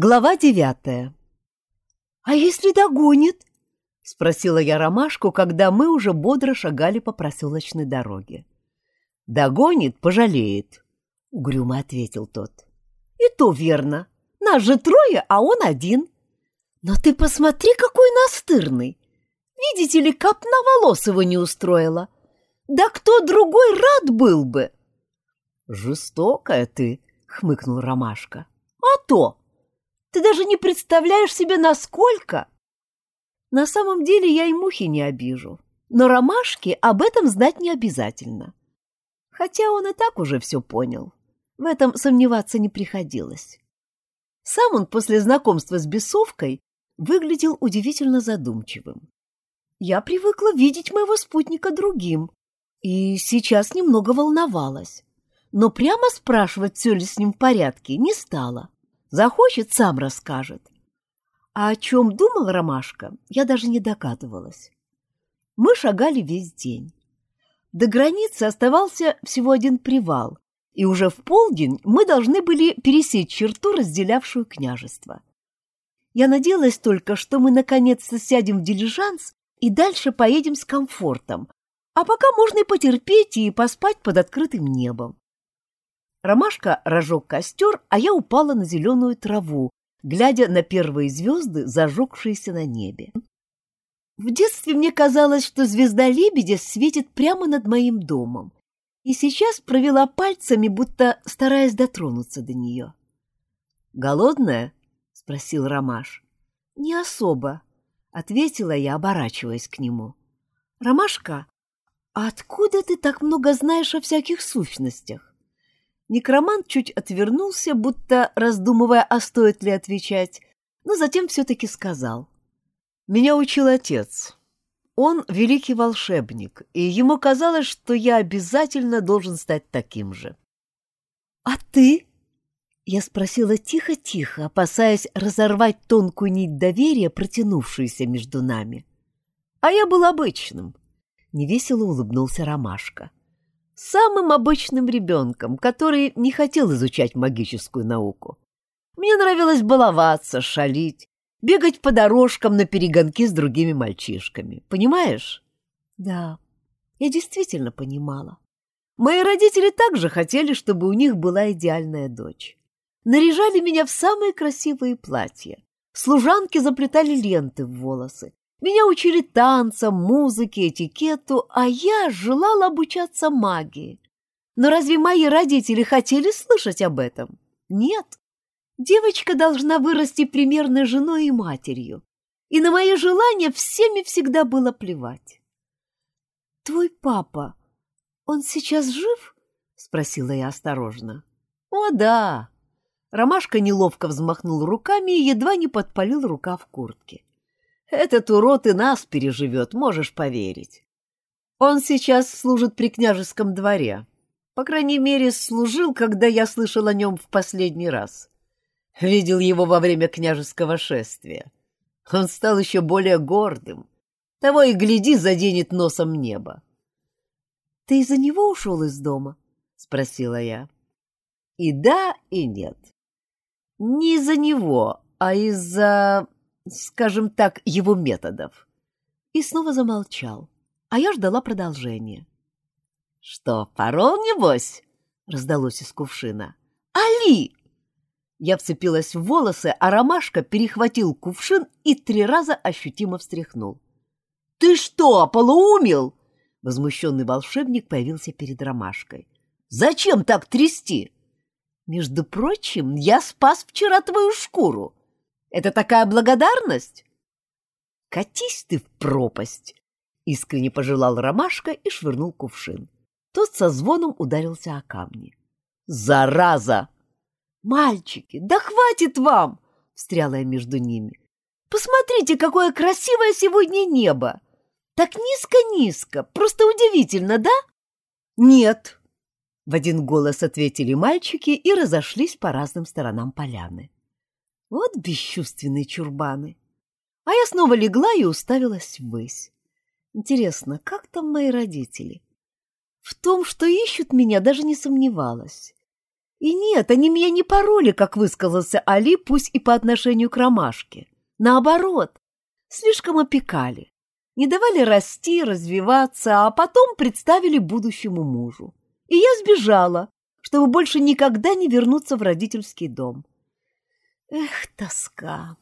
Глава девятая. «А если догонит?» — спросила я Ромашку, когда мы уже бодро шагали по проселочной дороге. «Догонит, пожалеет», — угрюмо ответил тот. «И то верно. Нас же трое, а он один. Но ты посмотри, какой настырный. Видите ли, копна волос его не устроила. Да кто другой рад был бы?» «Жестокая ты», — хмыкнул Ромашка. «А то! Ты даже не представляешь себе, насколько!» На самом деле я и мухи не обижу, но Ромашке об этом знать не обязательно. Хотя он и так уже все понял. В этом сомневаться не приходилось. Сам он после знакомства с бесовкой выглядел удивительно задумчивым. Я привыкла видеть моего спутника другим, и сейчас немного волновалась. Но прямо спрашивать, все ли с ним в порядке, не стала. Захочет, сам расскажет. А о чем думал Ромашка, я даже не догадывалась. Мы шагали весь день. До границы оставался всего один привал, и уже в полдень мы должны были пересечь черту, разделявшую княжество. Я надеялась только, что мы наконец-то сядем в дилижанс и дальше поедем с комфортом, а пока можно и потерпеть и поспать под открытым небом. Ромашка разжег костер, а я упала на зеленую траву, глядя на первые звезды, зажегшиеся на небе. В детстве мне казалось, что звезда лебедя светит прямо над моим домом, и сейчас провела пальцами, будто стараясь дотронуться до нее. «Голодная?» — спросил Ромаш. «Не особо», — ответила я, оборачиваясь к нему. «Ромашка, а откуда ты так много знаешь о всяких сущностях?» Некромант чуть отвернулся, будто раздумывая, а стоит ли отвечать, но затем все-таки сказал. «Меня учил отец. Он великий волшебник, и ему казалось, что я обязательно должен стать таким же». «А ты?» Я спросила тихо-тихо, опасаясь разорвать тонкую нить доверия, протянувшуюся между нами. «А я был обычным», — невесело улыбнулся Ромашка самым обычным ребенком, который не хотел изучать магическую науку. Мне нравилось баловаться, шалить, бегать по дорожкам на перегонки с другими мальчишками. Понимаешь? Да, я действительно понимала. Мои родители также хотели, чтобы у них была идеальная дочь. Наряжали меня в самые красивые платья. Служанки заплетали ленты в волосы. Меня учили танцам, музыке, этикету, а я желала обучаться магии. Но разве мои родители хотели слышать об этом? Нет. Девочка должна вырасти примерной женой и матерью. И на мои желания всеми всегда было плевать. «Твой папа, он сейчас жив?» — спросила я осторожно. «О, да!» Ромашка неловко взмахнул руками и едва не подпалил рука в куртке. Этот урод и нас переживет, можешь поверить. Он сейчас служит при княжеском дворе. По крайней мере, служил, когда я слышал о нем в последний раз. Видел его во время княжеского шествия. Он стал еще более гордым. Того и гляди, заденет носом небо. — Ты из-за него ушел из дома? — спросила я. И да, и нет. Не из-за него, а из-за скажем так, его методов. И снова замолчал, а я ждала продолжения. — Что, порол, небось? — раздалось из кувшина. — Али! Я вцепилась в волосы, а ромашка перехватил кувшин и три раза ощутимо встряхнул. — Ты что, полуумел? — возмущенный волшебник появился перед ромашкой. — Зачем так трясти? — Между прочим, я спас вчера твою шкуру. Это такая благодарность? Катись ты в пропасть! Искренне пожелал ромашка и швырнул кувшин. Тот со звоном ударился о камни. Зараза! Мальчики, да хватит вам! Встряла я между ними. Посмотрите, какое красивое сегодня небо! Так низко-низко, просто удивительно, да? Нет, в один голос ответили мальчики и разошлись по разным сторонам поляны. Вот бесчувственные чурбаны. А я снова легла и уставилась ввысь. Интересно, как там мои родители? В том, что ищут меня, даже не сомневалась. И нет, они меня не пороли, как высказался Али, пусть и по отношению к ромашке. Наоборот, слишком опекали, не давали расти, развиваться, а потом представили будущему мужу. И я сбежала, чтобы больше никогда не вернуться в родительский дом. Эх, тоска!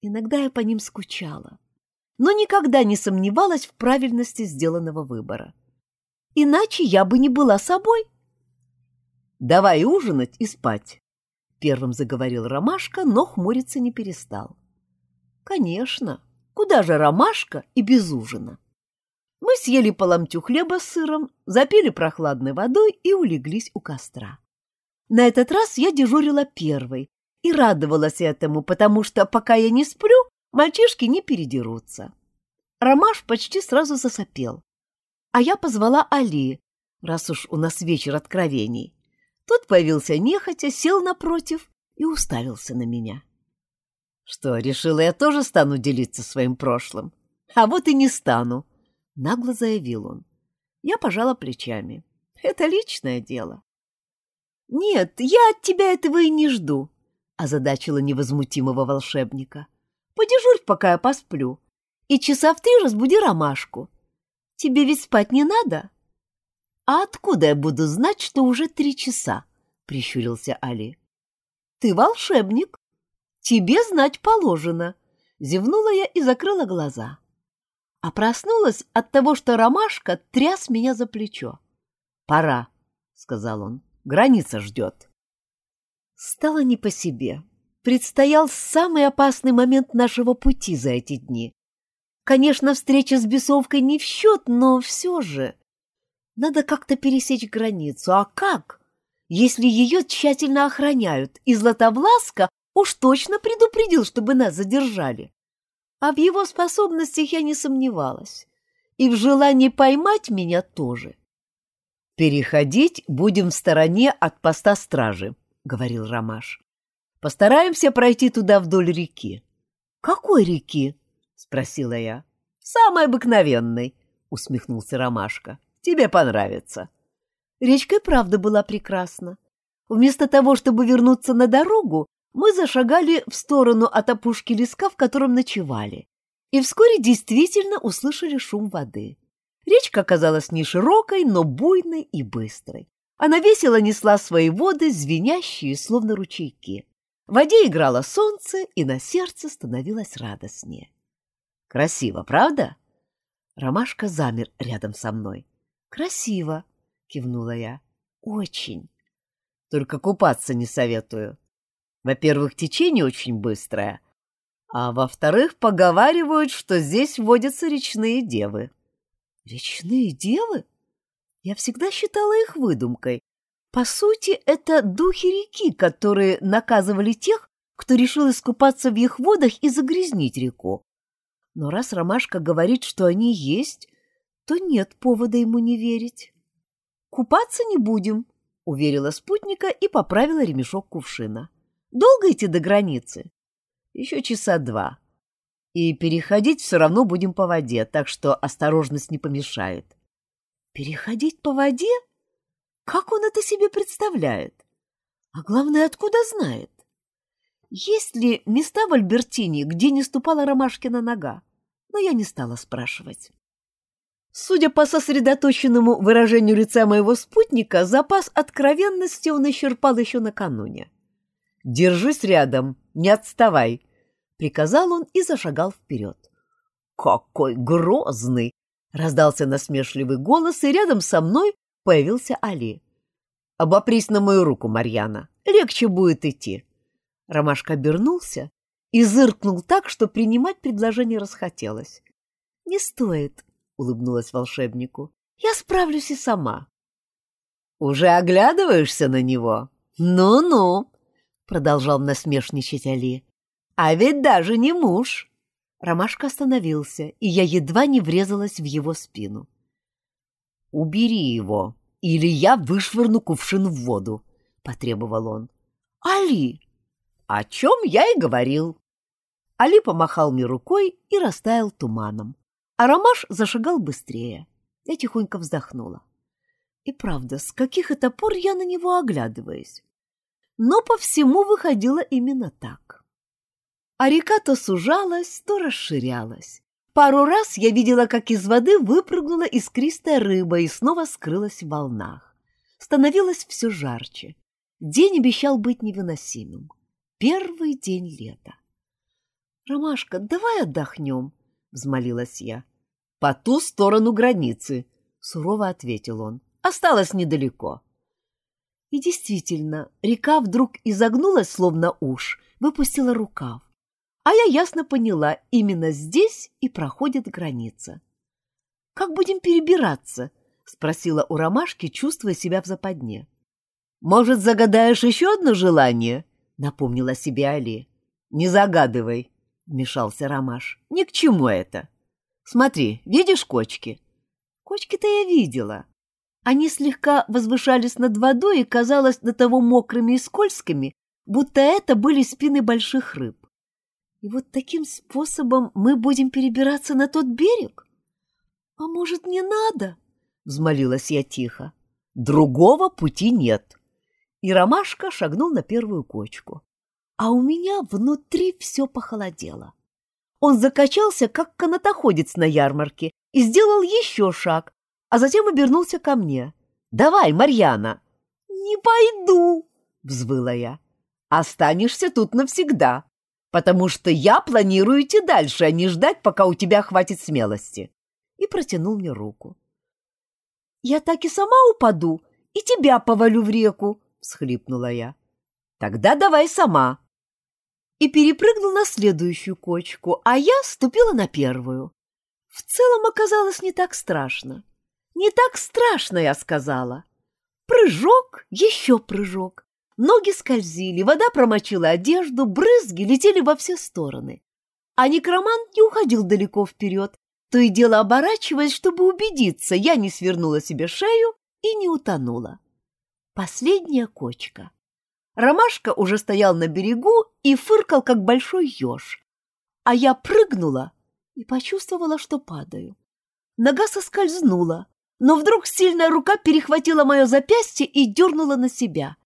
Иногда я по ним скучала, но никогда не сомневалась в правильности сделанного выбора. Иначе я бы не была собой. «Давай ужинать и спать», — первым заговорил Ромашка, но хмуриться не перестал. «Конечно, куда же Ромашка и без ужина?» Мы съели по ломтю хлеба с сыром, запили прохладной водой и улеглись у костра. На этот раз я дежурила первой и радовалась этому, потому что, пока я не сплю, мальчишки не передерутся. Ромаш почти сразу засопел, а я позвала Али, раз уж у нас вечер откровений. Тот появился нехотя, сел напротив и уставился на меня. Что, решила, я тоже стану делиться своим прошлым? А вот и не стану, — нагло заявил он. Я пожала плечами. Это личное дело. Нет, я от тебя этого и не жду, — озадачила невозмутимого волшебника. Подежурь, пока я посплю, и часа в три разбуди ромашку. Тебе ведь спать не надо? «А откуда я буду знать, что уже три часа?» — прищурился Али. «Ты волшебник. Тебе знать положено», — зевнула я и закрыла глаза. А проснулась от того, что ромашка тряс меня за плечо. «Пора», — сказал он, — «граница ждет». Стало не по себе. Предстоял самый опасный момент нашего пути за эти дни. Конечно, встреча с бесовкой не в счет, но все же... Надо как-то пересечь границу. А как? Если ее тщательно охраняют, и Златовласка уж точно предупредил, чтобы нас задержали. А в его способностях я не сомневалась. И в желании поймать меня тоже. «Переходить будем в стороне от поста стражи», — говорил Ромаш. «Постараемся пройти туда вдоль реки». «Какой реки?» — спросила я. «Самой обыкновенной», — усмехнулся Ромашка. Тебе понравится. Речка и правда была прекрасна. Вместо того, чтобы вернуться на дорогу, мы зашагали в сторону от опушки леска, в котором ночевали, и вскоре действительно услышали шум воды. Речка оказалась не широкой, но буйной и быстрой. Она весело несла свои воды, звенящие, словно ручейки. В воде играло солнце, и на сердце становилось радостнее. «Красиво, правда?» Ромашка замер рядом со мной. Красиво, кивнула я. Очень. Только купаться не советую. Во-первых, течение очень быстрое, а во-вторых, поговаривают, что здесь водятся речные девы. Речные девы? Я всегда считала их выдумкой. По сути, это духи реки, которые наказывали тех, кто решил искупаться в их водах и загрязнить реку. Но раз Ромашка говорит, что они есть, то нет повода ему не верить. «Купаться не будем», — уверила спутника и поправила ремешок кувшина. «Долго идти до границы?» «Еще часа два. И переходить все равно будем по воде, так что осторожность не помешает». «Переходить по воде? Как он это себе представляет? А главное, откуда знает? Есть ли места в Альбертине, где не ступала Ромашкина нога? Но я не стала спрашивать. Судя по сосредоточенному выражению лица моего спутника, запас откровенности он исчерпал еще накануне. «Держись рядом, не отставай», — приказал он и зашагал вперед. «Какой грозный!» — раздался насмешливый голос, и рядом со мной появился Али. «Обопрись на мою руку, Марьяна, легче будет идти». Ромашка обернулся и зыркнул так, что принимать предложение расхотелось. «Не стоит», — улыбнулась волшебнику. «Я справлюсь и сама». «Уже оглядываешься на него? Ну-ну!» — продолжал насмешничать Али. «А ведь даже не муж!» Ромашка остановился, и я едва не врезалась в его спину. «Убери его, или я вышвырну кувшин в воду», — потребовал он. «Али!» «О чем я и говорил!» Али помахал мне рукой и растаял туманом. А Ромаш зашагал быстрее. Я тихонько вздохнула. И правда, с каких это пор я на него оглядываюсь? но по всему выходило именно так. А река то сужалась, то расширялась. Пару раз я видела, как из воды выпрыгнула искристая рыба и снова скрылась в волнах. Становилось все жарче. День обещал быть невыносимым. Первый день лета. «Ромашка, давай отдохнем», — взмолилась я. «По ту сторону границы», — сурово ответил он. «Осталось недалеко». И действительно, река вдруг изогнулась, словно уж, выпустила рукав. А я ясно поняла, именно здесь и проходит граница. «Как будем перебираться?» — спросила у Ромашки, чувствуя себя в западне. «Может, загадаешь еще одно желание?» — напомнила себе Али. «Не загадывай», — вмешался Ромаш. «Ни к чему это. Смотри, видишь кочки?» Кочки-то я видела. Они слегка возвышались над водой и казалось до того мокрыми и скользкими, будто это были спины больших рыб. И вот таким способом мы будем перебираться на тот берег? А может, не надо? Взмолилась я тихо. Другого пути нет. И Ромашка шагнул на первую кочку. А у меня внутри все похолодело. Он закачался, как канатоходец на ярмарке, и сделал еще шаг, а затем обернулся ко мне. «Давай, Марьяна!» «Не пойду!» — взвыла я. «Останешься тут навсегда, потому что я планирую идти дальше, а не ждать, пока у тебя хватит смелости!» И протянул мне руку. «Я так и сама упаду, и тебя повалю в реку!» — всхлипнула я. «Тогда давай сама!» И перепрыгнул на следующую кочку, а я ступила на первую. В целом оказалось не так страшно. Не так страшно, я сказала. Прыжок, еще прыжок. Ноги скользили, вода промочила одежду, брызги летели во все стороны. А некромант не уходил далеко вперед, то и дело оборачиваясь, чтобы убедиться, я не свернула себе шею и не утонула. Последняя кочка. Ромашка уже стоял на берегу и фыркал, как большой еж. А я прыгнула и почувствовала, что падаю. Нога соскользнула, но вдруг сильная рука перехватила мое запястье и дернула на себя.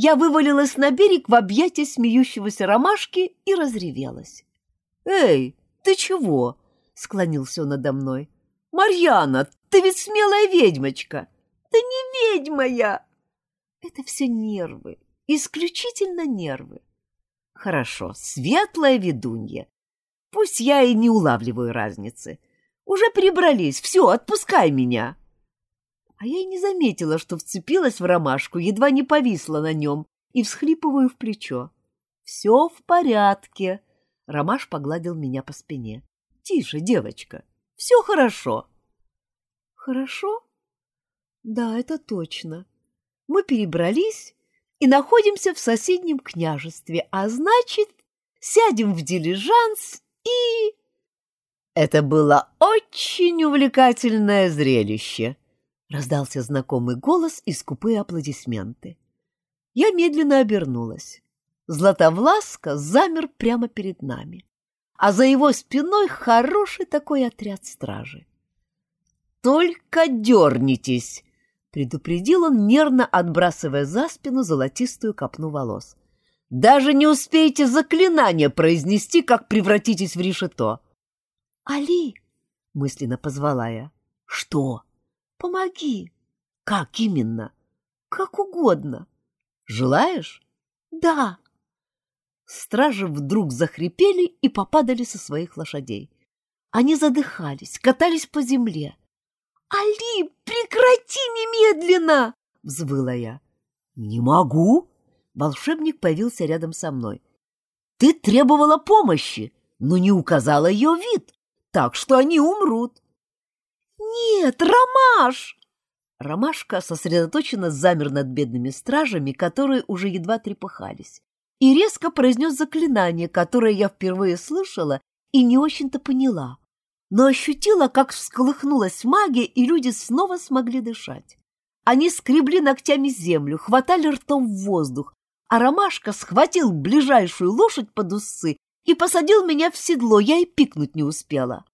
Я вывалилась на берег в объятия смеющегося ромашки и разревелась. «Эй, ты чего?» — склонился он надо мной. «Марьяна, ты ведь смелая ведьмочка!» «Да не ведьма я!» «Это все нервы, исключительно нервы». «Хорошо, светлая ведунья. Пусть я и не улавливаю разницы. Уже перебрались. Все, отпускай меня. А я и не заметила, что вцепилась в ромашку, едва не повисла на нем и всхлипываю в плечо. Все в порядке. Ромаш погладил меня по спине. Тише, девочка. Все хорошо. Хорошо? Да, это точно. Мы перебрались и находимся в соседнем княжестве, а значит, сядем в дилижанс и... Это было очень увлекательное зрелище. Раздался знакомый голос и скупые аплодисменты. Я медленно обернулась. Златовласка замер прямо перед нами, а за его спиной хороший такой отряд стражи. «Только дернитесь!» — предупредил он, нервно отбрасывая за спину золотистую копну волос. «Даже не успеете заклинание произнести, как превратитесь в решето!» «Али!» — мысленно позвала я. «Что? Помоги!» «Как именно?» «Как угодно!» «Желаешь?» «Да!» Стражи вдруг захрипели и попадали со своих лошадей. Они задыхались, катались по земле. «Али, прекрати немедленно!» — взвыла я. «Не могу!» — волшебник появился рядом со мной. «Ты требовала помощи, но не указала ее вид так что они умрут. «Нет, Ромаш!» Ромашка сосредоточенно замер над бедными стражами, которые уже едва трепыхались, и резко произнес заклинание, которое я впервые слышала и не очень-то поняла, но ощутила, как всколыхнулась магия, и люди снова смогли дышать. Они скребли ногтями землю, хватали ртом в воздух, а Ромашка схватил ближайшую лошадь под усы и посадил меня в седло, я и пикнуть не успела.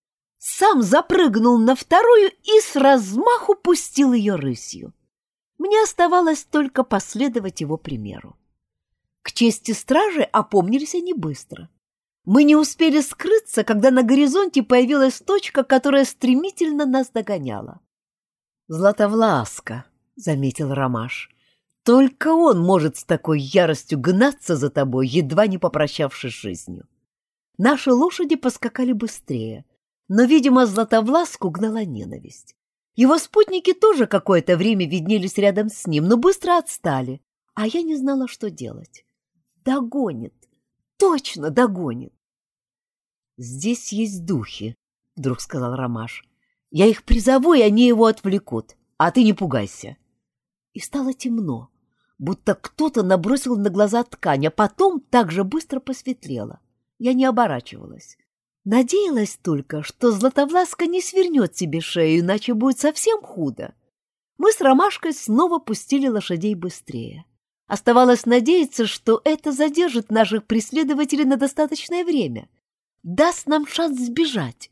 Сам запрыгнул на вторую и с размаху пустил ее рысью. Мне оставалось только последовать его примеру. К чести стражи опомнились они быстро. Мы не успели скрыться, когда на горизонте появилась точка, которая стремительно нас догоняла. «Златовласка», — заметил Ромаш, — «только он может с такой яростью гнаться за тобой, едва не попрощавшись с жизнью». Наши лошади поскакали быстрее, но, видимо, Златовласку гнала ненависть. Его спутники тоже какое-то время виднелись рядом с ним, но быстро отстали, а я не знала, что делать. Догонит, точно догонит. «Здесь есть духи», — вдруг сказал Ромаш. «Я их призову, и они его отвлекут, а ты не пугайся». И стало темно, будто кто-то набросил на глаза ткань, а потом так же быстро посветлело. Я не оборачивалась. Надеялась только, что Златовласка не свернет себе шею, иначе будет совсем худо. Мы с Ромашкой снова пустили лошадей быстрее. Оставалось надеяться, что это задержит наших преследователей на достаточное время, даст нам шанс сбежать.